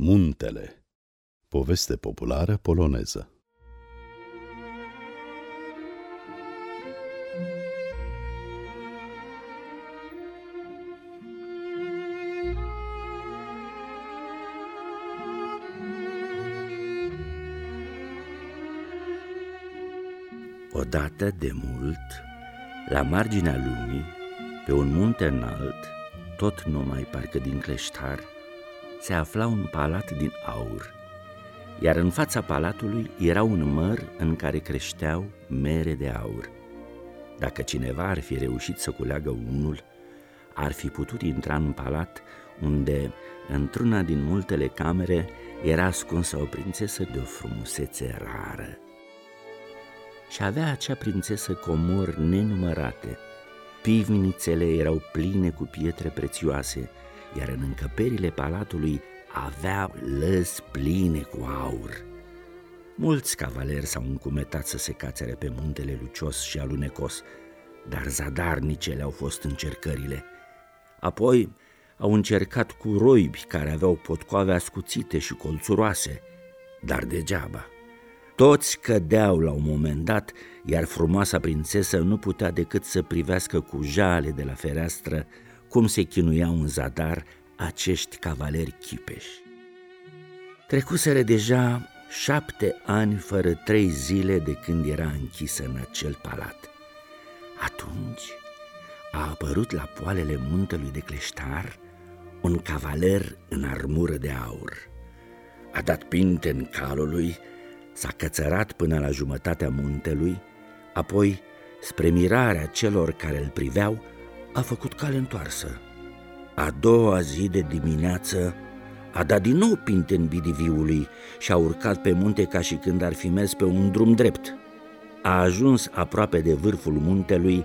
Muntele. Poveste populară poloneză. Odată de mult, la marginea lumii, pe un munte înalt, tot numai parcă din cleștar, se afla un palat din aur, iar în fața palatului era un măr în care creșteau mere de aur. Dacă cineva ar fi reușit să culeagă unul, ar fi putut intra în palat unde, într-una din multele camere, era ascunsă o prințesă de o frumusețe rară. Și avea acea prințesă comori nenumărate. Pivnițele erau pline cu pietre prețioase, iar în încăperile palatului avea lăzi pline cu aur. Mulți cavaleri s-au încumetat să se cațere pe muntele lucios și alunecos, dar zadarnicele au fost încercările. Apoi au încercat cu roibi care aveau potcoave ascuțite și colțuroase, dar degeaba. Toți cădeau la un moment dat, iar frumoasa prințesă nu putea decât să privească cu jale de la fereastră cum se chinuiau în zadar acești cavaleri chipeși. Trecuseră deja șapte ani fără trei zile de când era închisă în acel palat. Atunci a apărut la poalele muntelui de cleștar un cavaler în armură de aur. A dat pinte în calului, s-a cățărat până la jumătatea muntelui, apoi, spre mirarea celor care îl priveau, a făcut cale întoarsă. A doua zi de dimineață a dat din nou pinte în bidiviului și a urcat pe munte ca și când ar fi mers pe un drum drept. A ajuns aproape de vârful muntelui,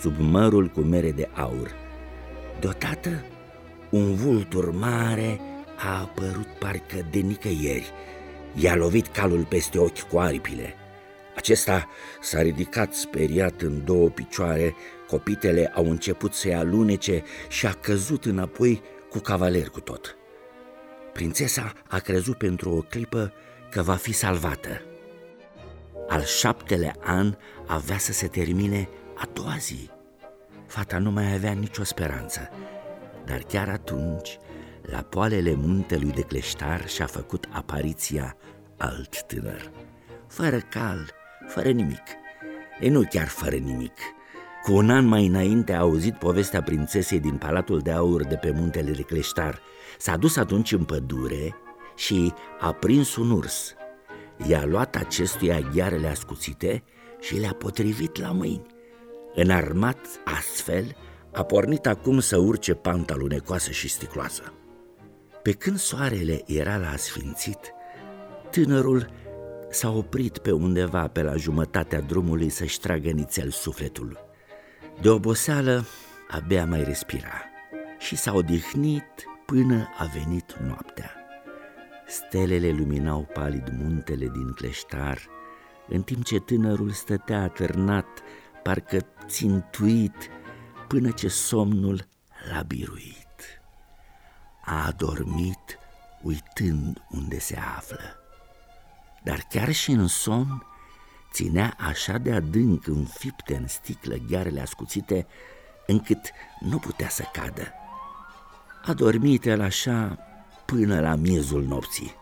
sub mărul cu mere de aur. Deodată, un vultur mare a apărut parcă de nicăieri. I-a lovit calul peste ochi cu aripile – acesta s-a ridicat speriat în două picioare, copitele au început să-i alunece și a căzut înapoi cu cavaler cu tot. Prințesa a crezut pentru o clipă că va fi salvată. Al șaptele an avea să se termine a doua zi. Fata nu mai avea nicio speranță, dar chiar atunci, la poalele muntelui de cleștar și-a făcut apariția alt tânăr, fără cal, fără nimic. E nu chiar fără nimic. Cu un an mai înainte a auzit povestea prințesei din Palatul de Aur de pe muntele de Cleștar. S-a dus atunci în pădure și a prins un urs. I-a luat acestuia ghearele ascuțite și le-a potrivit la mâini. Înarmat astfel, a pornit acum să urce panta lunecoasă și sticloasă. Pe când soarele era la asfințit, tânărul s-a oprit pe undeva pe la jumătatea drumului să-și tragă nițel sufletul. De oboseală abia mai respira și s-a odihnit până a venit noaptea. Stelele luminau palid muntele din cleștar, în timp ce tânărul stătea atârnat, parcă țintuit, până ce somnul l-a biruit. A adormit uitând unde se află dar chiar și în somn ținea așa de adânc înfipte în sticlă ghearele ascuțite, încât nu putea să cadă. A dormit el așa până la miezul nopții.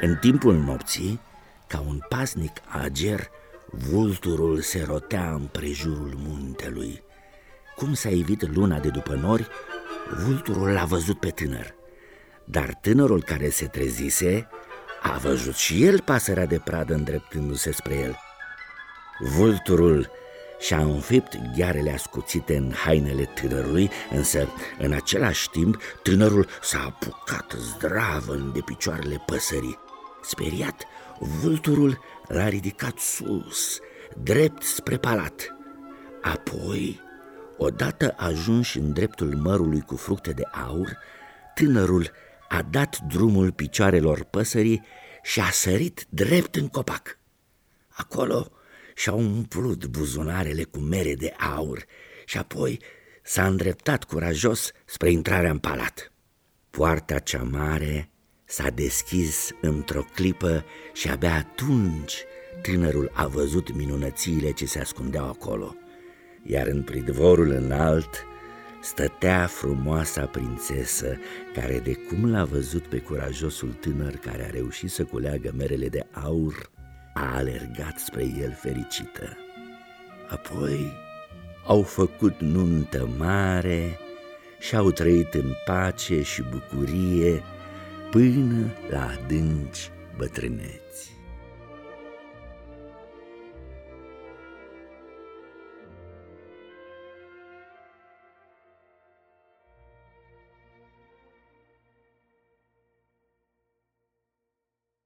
În timpul nopții, ca un pasnic ager, vulturul se rotea în prejurul muntelui. Cum s-a evit luna de după nori, vulturul l-a văzut pe tânăr. Dar tânărul care se trezise a văzut și el pasărea de pradă îndreptându-se spre el. Vulturul și-a înfipt ghearele ascuțite în hainele tânărului, însă în același timp tânărul s-a apucat zdravăn de picioarele păsării. Speriat, vulturul l-a ridicat sus, drept spre palat. Apoi, odată ajuns în dreptul mărului cu fructe de aur, tânărul a dat drumul picioarelor păsării și a sărit drept în copac. Acolo și-a umplut buzunarele cu mere de aur și apoi s-a îndreptat curajos spre intrarea în palat. Poarta cea mare s-a deschis într-o clipă și abia atunci tânărul a văzut minunățiile ce se ascundeau acolo, iar în pridvorul înalt stătea frumoasa prințesă care de cum l-a văzut pe curajosul tânăr care a reușit să culeagă merele de aur, a alergat spre el fericită. Apoi au făcut nuntă mare și au trăit în pace și bucurie până la adânci bătrâneți.